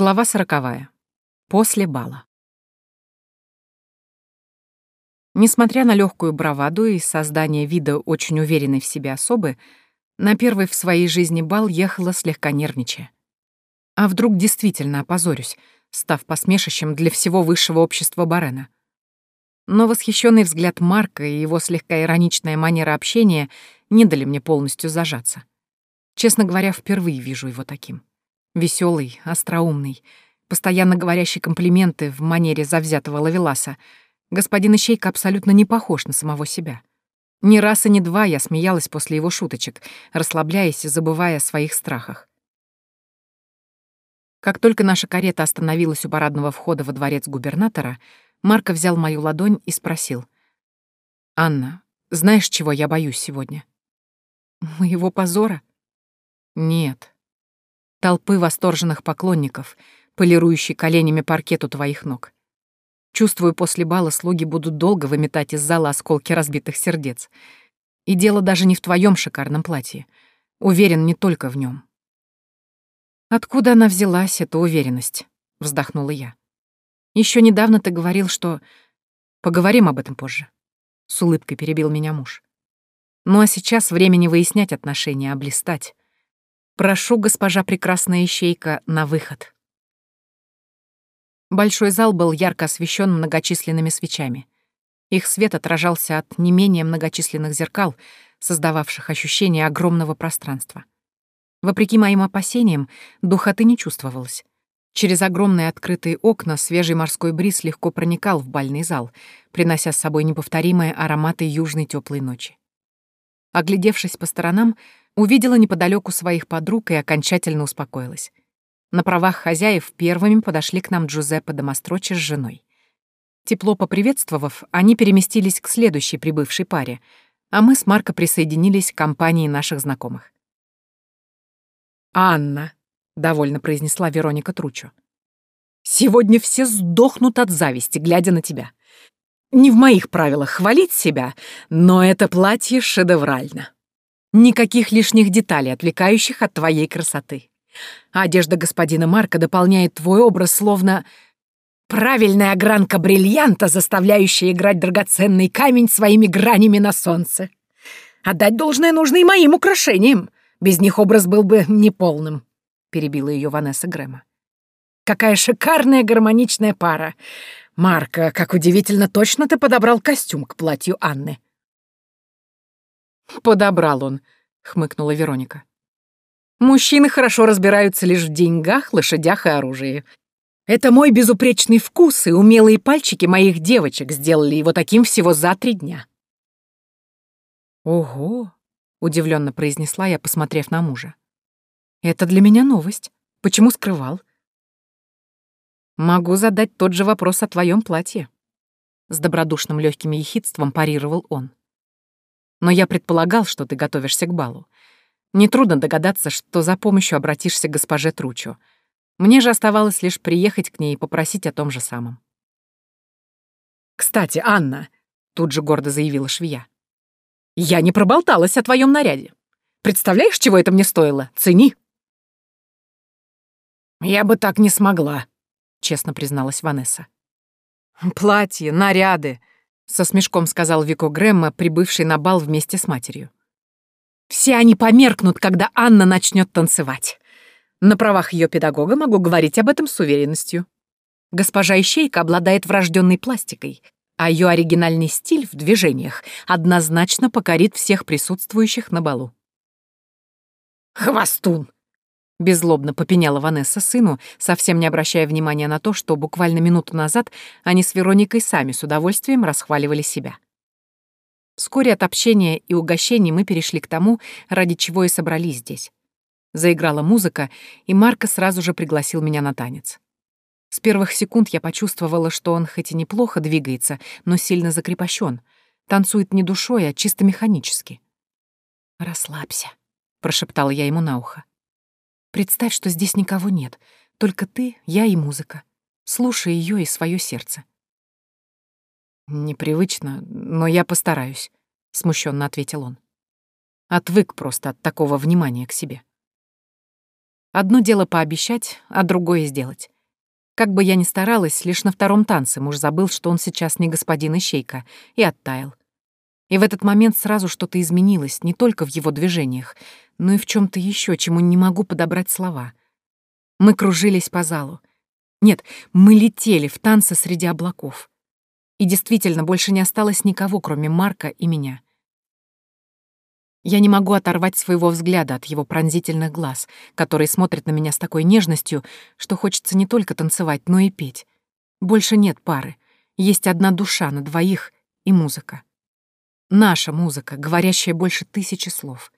Глава сороковая. После бала. Несмотря на легкую браваду и создание вида очень уверенной в себе особы, на первый в своей жизни бал ехала слегка нервничая. А вдруг действительно опозорюсь, став посмешищем для всего высшего общества Барена? Но восхищенный взгляд Марка и его слегка ироничная манера общения не дали мне полностью зажаться. Честно говоря, впервые вижу его таким. Веселый, остроумный, постоянно говорящий комплименты в манере завзятого лавеласа, господин Ищейка абсолютно не похож на самого себя. Ни раз и ни два я смеялась после его шуточек, расслабляясь и забывая о своих страхах. Как только наша карета остановилась у парадного входа во дворец губернатора, Марко взял мою ладонь и спросил. «Анна, знаешь, чего я боюсь сегодня?» «Моего позора?» «Нет, толпы восторженных поклонников, полирующей коленями паркет у твоих ног. Чувствую, после бала слуги будут долго выметать из зала осколки разбитых сердец. И дело даже не в твоем шикарном платье. Уверен не только в нем. «Откуда она взялась, эта уверенность?» — вздохнула я. Еще недавно ты говорил, что... Поговорим об этом позже». С улыбкой перебил меня муж. «Ну а сейчас времени выяснять отношения, а блистать. Прошу, госпожа прекрасная ищейка, на выход. Большой зал был ярко освещен многочисленными свечами. Их свет отражался от не менее многочисленных зеркал, создававших ощущение огромного пространства. Вопреки моим опасениям, духоты не чувствовалось. Через огромные открытые окна свежий морской бриз легко проникал в бальный зал, принося с собой неповторимые ароматы южной теплой ночи. Оглядевшись по сторонам, Увидела неподалеку своих подруг и окончательно успокоилась. На правах хозяев первыми подошли к нам Джузеппе Домострочи с женой. Тепло поприветствовав, они переместились к следующей прибывшей паре, а мы с Марко присоединились к компании наших знакомых. «Анна», — довольно произнесла Вероника Тручо, — «сегодня все сдохнут от зависти, глядя на тебя. Не в моих правилах хвалить себя, но это платье шедеврально». Никаких лишних деталей, отвлекающих от твоей красоты. одежда господина Марка дополняет твой образ словно правильная огранка бриллианта, заставляющая играть драгоценный камень своими гранями на солнце. Отдать должное нужно и моим украшениям. Без них образ был бы неполным, — перебила ее Ванесса Грэма. Какая шикарная гармоничная пара. Марка, как удивительно точно ты подобрал костюм к платью Анны. «Подобрал он», — хмыкнула Вероника. «Мужчины хорошо разбираются лишь в деньгах, лошадях и оружии. Это мой безупречный вкус, и умелые пальчики моих девочек сделали его таким всего за три дня». «Ого!» — удивленно произнесла я, посмотрев на мужа. «Это для меня новость. Почему скрывал?» «Могу задать тот же вопрос о твоем платье», — с добродушным легким ехидством парировал он но я предполагал, что ты готовишься к балу. Нетрудно догадаться, что за помощью обратишься к госпоже Тручу. Мне же оставалось лишь приехать к ней и попросить о том же самом. «Кстати, Анна», — тут же гордо заявила швея, — «я не проболталась о твоем наряде. Представляешь, чего это мне стоило? Цени!» «Я бы так не смогла», — честно призналась Ванесса. «Платье, наряды, со смешком сказал Вико Грэмма, прибывший на бал вместе с матерью. «Все они померкнут, когда Анна начнет танцевать. На правах ее педагога могу говорить об этом с уверенностью. Госпожа Ищейка обладает врожденной пластикой, а ее оригинальный стиль в движениях однозначно покорит всех присутствующих на балу». «Хвостун!» Беззлобно попеняла Ванесса сыну, совсем не обращая внимания на то, что буквально минуту назад они с Вероникой сами с удовольствием расхваливали себя. Вскоре от общения и угощений мы перешли к тому, ради чего и собрались здесь. Заиграла музыка, и Марко сразу же пригласил меня на танец. С первых секунд я почувствовала, что он хоть и неплохо двигается, но сильно закрепощен, танцует не душой, а чисто механически. «Расслабься», — прошептала я ему на ухо. Представь, что здесь никого нет, только ты, я и музыка. Слушай ее и свое сердце. Непривычно, но я постараюсь, смущенно ответил он. Отвык просто от такого внимания к себе. Одно дело пообещать, а другое сделать. Как бы я ни старалась, лишь на втором танце муж забыл, что он сейчас не господин Ищейка, и оттаял. И в этот момент сразу что-то изменилось, не только в его движениях, но и в чем то еще, чему не могу подобрать слова. Мы кружились по залу. Нет, мы летели в танце среди облаков. И действительно, больше не осталось никого, кроме Марка и меня. Я не могу оторвать своего взгляда от его пронзительных глаз, которые смотрят на меня с такой нежностью, что хочется не только танцевать, но и петь. Больше нет пары. Есть одна душа на двоих и музыка. Наша музыка, говорящая больше тысячи слов.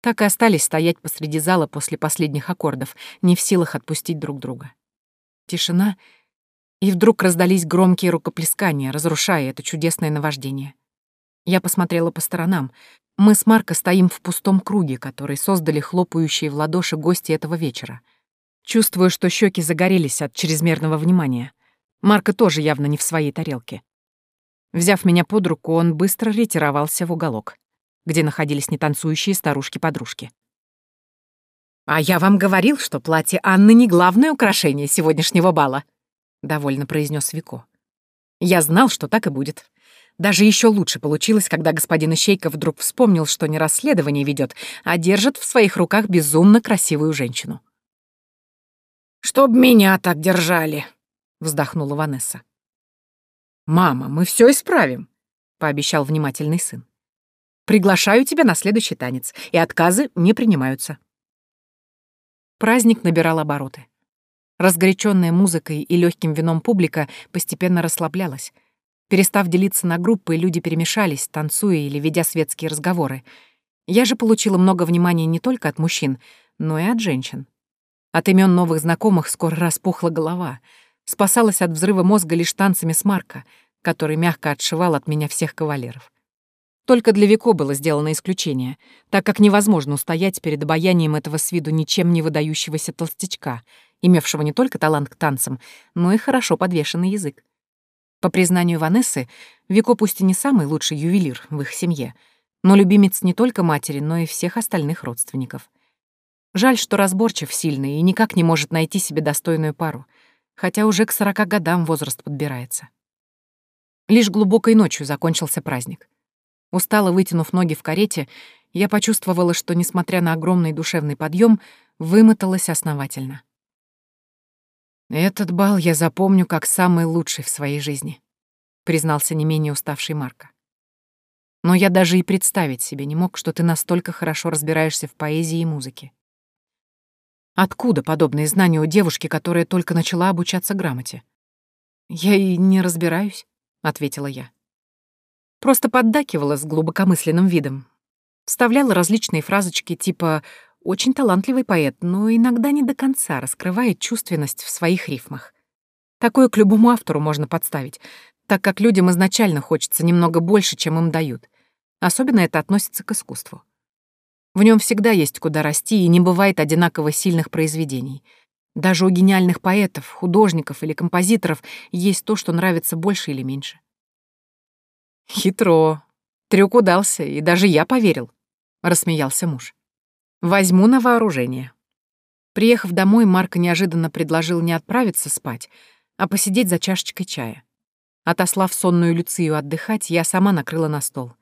Так и остались стоять посреди зала после последних аккордов, не в силах отпустить друг друга. Тишина, и вдруг раздались громкие рукоплескания, разрушая это чудесное наваждение. Я посмотрела по сторонам. Мы с Марко стоим в пустом круге, который создали хлопающие в ладоши гости этого вечера. Чувствую, что щеки загорелись от чрезмерного внимания. Марко тоже явно не в своей тарелке. Взяв меня под руку, он быстро ретировался в уголок, где находились нетанцующие старушки-подружки. «А я вам говорил, что платье Анны не главное украшение сегодняшнего бала», — довольно произнес Вико. «Я знал, что так и будет. Даже еще лучше получилось, когда господин Ищейка вдруг вспомнил, что не расследование ведет, а держит в своих руках безумно красивую женщину. «Чтоб меня так держали», — вздохнула Ванесса. «Мама, мы все исправим», — пообещал внимательный сын. «Приглашаю тебя на следующий танец, и отказы не принимаются». Праздник набирал обороты. Разгоряченная музыкой и легким вином публика постепенно расслаблялась, Перестав делиться на группы, люди перемешались, танцуя или ведя светские разговоры. Я же получила много внимания не только от мужчин, но и от женщин. От имен новых знакомых скоро распухла голова. Спасалась от взрыва мозга лишь танцами с Марка, который мягко отшивал от меня всех кавалеров. Только для Вико было сделано исключение, так как невозможно устоять перед обаянием этого с виду ничем не выдающегося толстячка, имевшего не только талант к танцам, но и хорошо подвешенный язык. По признанию Ванессы, Вико пусть и не самый лучший ювелир в их семье, но любимец не только матери, но и всех остальных родственников. Жаль, что разборчив сильный и никак не может найти себе достойную пару, хотя уже к сорока годам возраст подбирается. Лишь глубокой ночью закончился праздник. Устало вытянув ноги в карете, я почувствовала, что, несмотря на огромный душевный подъем, вымоталась основательно. «Этот бал я запомню как самый лучший в своей жизни», — признался не менее уставший Марко. «Но я даже и представить себе не мог, что ты настолько хорошо разбираешься в поэзии и музыке. Откуда подобные знания у девушки, которая только начала обучаться грамоте?» «Я и не разбираюсь», — ответила я. Просто поддакивала с глубокомысленным видом. Вставляла различные фразочки типа очень талантливый поэт, но иногда не до конца раскрывает чувственность в своих рифмах. Такое к любому автору можно подставить, так как людям изначально хочется немного больше, чем им дают. Особенно это относится к искусству. В нем всегда есть куда расти, и не бывает одинаково сильных произведений. Даже у гениальных поэтов, художников или композиторов есть то, что нравится больше или меньше. «Хитро. Трюк удался, и даже я поверил», — рассмеялся муж. Возьму на вооружение. Приехав домой, Марк неожиданно предложил не отправиться спать, а посидеть за чашечкой чая. Отослав сонную Люцию отдыхать, я сама накрыла на стол.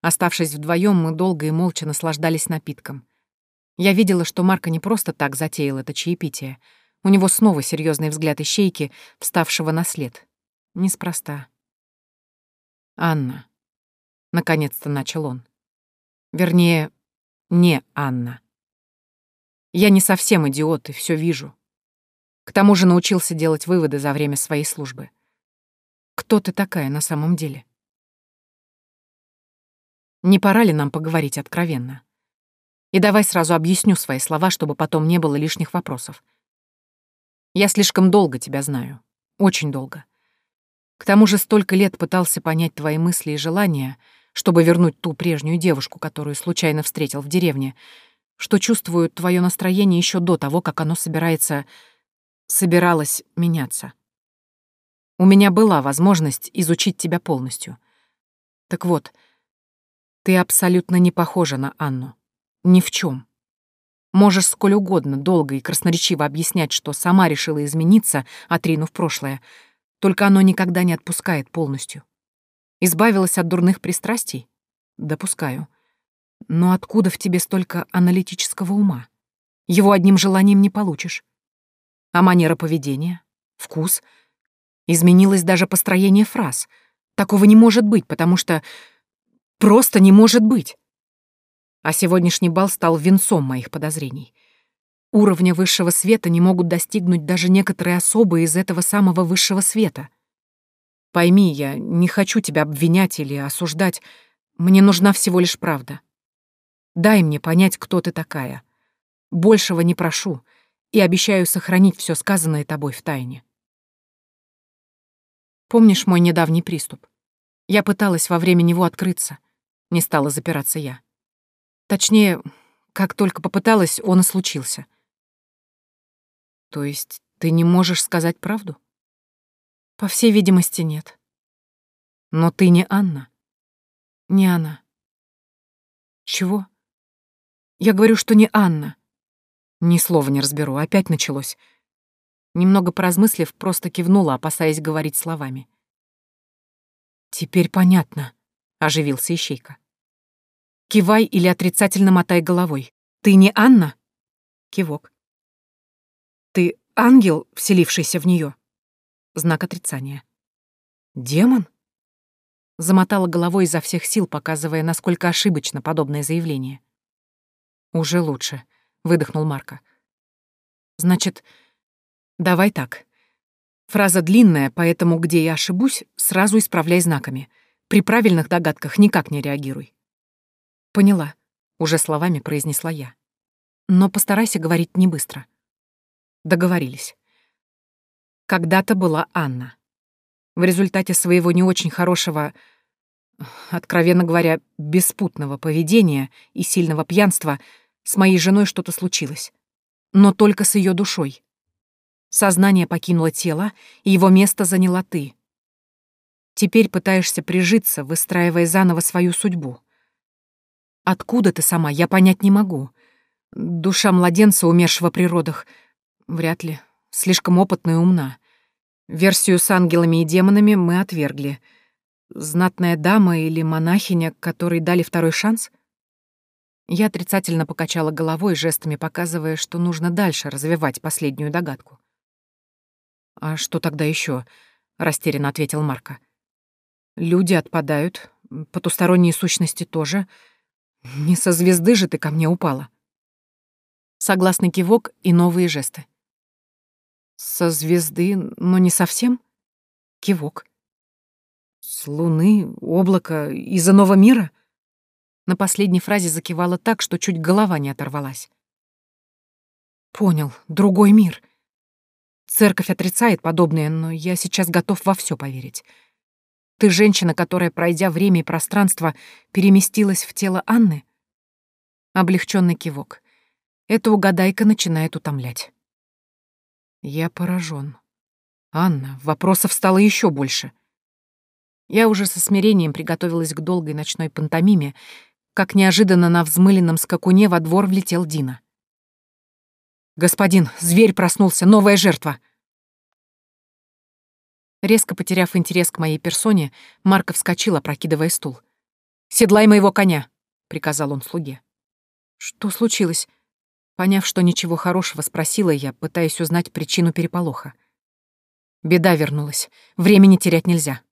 Оставшись вдвоем, мы долго и молча наслаждались напитком. Я видела, что Марка не просто так затеял это чаепитие. У него снова серьезный взгляд ищейки, вставшего на след. Неспроста. «Анна», — наконец-то начал он. Вернее, не Анна. Я не совсем идиот и все вижу. К тому же научился делать выводы за время своей службы. Кто ты такая на самом деле? Не пора ли нам поговорить откровенно? И давай сразу объясню свои слова, чтобы потом не было лишних вопросов. Я слишком долго тебя знаю. Очень долго. К тому же столько лет пытался понять твои мысли и желания — чтобы вернуть ту прежнюю девушку, которую случайно встретил в деревне, что чувствую твое настроение еще до того, как оно собирается... собиралось меняться. У меня была возможность изучить тебя полностью. Так вот, ты абсолютно не похожа на Анну. Ни в чем. Можешь сколь угодно долго и красноречиво объяснять, что сама решила измениться, отринув прошлое, только оно никогда не отпускает полностью. Избавилась от дурных пристрастий? Допускаю. Но откуда в тебе столько аналитического ума? Его одним желанием не получишь. А манера поведения? Вкус? Изменилось даже построение фраз. Такого не может быть, потому что... Просто не может быть. А сегодняшний бал стал венцом моих подозрений. Уровня высшего света не могут достигнуть даже некоторые особы из этого самого высшего света. Пойми, я не хочу тебя обвинять или осуждать. Мне нужна всего лишь правда. Дай мне понять, кто ты такая. Большего не прошу и обещаю сохранить все сказанное тобой в тайне. Помнишь мой недавний приступ? Я пыталась во время него открыться. Не стала запираться я. Точнее, как только попыталась, он и случился. То есть ты не можешь сказать правду? По всей видимости, нет. Но ты не Анна. Не она. Чего? Я говорю, что не Анна. Ни слова не разберу, опять началось. Немного поразмыслив, просто кивнула, опасаясь говорить словами. «Теперь понятно», — оживился Ищейка. «Кивай или отрицательно мотай головой. Ты не Анна?» Кивок. «Ты ангел, вселившийся в нее. Знак отрицания. «Демон?» Замотала головой изо всех сил, показывая, насколько ошибочно подобное заявление. «Уже лучше», — выдохнул Марко. «Значит, давай так. Фраза длинная, поэтому, где я ошибусь, сразу исправляй знаками. При правильных догадках никак не реагируй». «Поняла», — уже словами произнесла я. «Но постарайся говорить не быстро». Договорились. Когда-то была Анна. В результате своего не очень хорошего откровенно говоря, беспутного поведения и сильного пьянства с моей женой что-то случилось. Но только с ее душой. Сознание покинуло тело, и его место заняла ты. Теперь пытаешься прижиться, выстраивая заново свою судьбу. Откуда ты сама, я понять не могу. Душа младенца, умершего при родах, вряд ли, слишком опытная и умна. Версию с ангелами и демонами мы отвергли — Знатная дама или монахиня, которой дали второй шанс? Я отрицательно покачала головой, жестами показывая, что нужно дальше развивать последнюю догадку. «А что тогда еще? растерянно ответил Марко. «Люди отпадают, потусторонние сущности тоже. Не со звезды же ты ко мне упала». Согласный кивок и новые жесты. «Со звезды, но не совсем?» Кивок. С луны, облака, из иного мира? На последней фразе закивала так, что чуть голова не оторвалась. Понял, другой мир. Церковь отрицает подобное, но я сейчас готов во все поверить. Ты женщина, которая, пройдя время и пространство, переместилась в тело Анны? Облегченный кивок. Эта угадайка начинает утомлять. Я поражен. Анна, вопросов стало еще больше. Я уже со смирением приготовилась к долгой ночной пантомиме, как неожиданно на взмыленном скакуне во двор влетел Дина. «Господин, зверь проснулся, новая жертва!» Резко потеряв интерес к моей персоне, Марков вскочил, опрокидывая стул. «Седлай моего коня!» — приказал он слуге. «Что случилось?» Поняв, что ничего хорошего, спросила я, пытаясь узнать причину переполоха. Беда вернулась. Времени терять нельзя.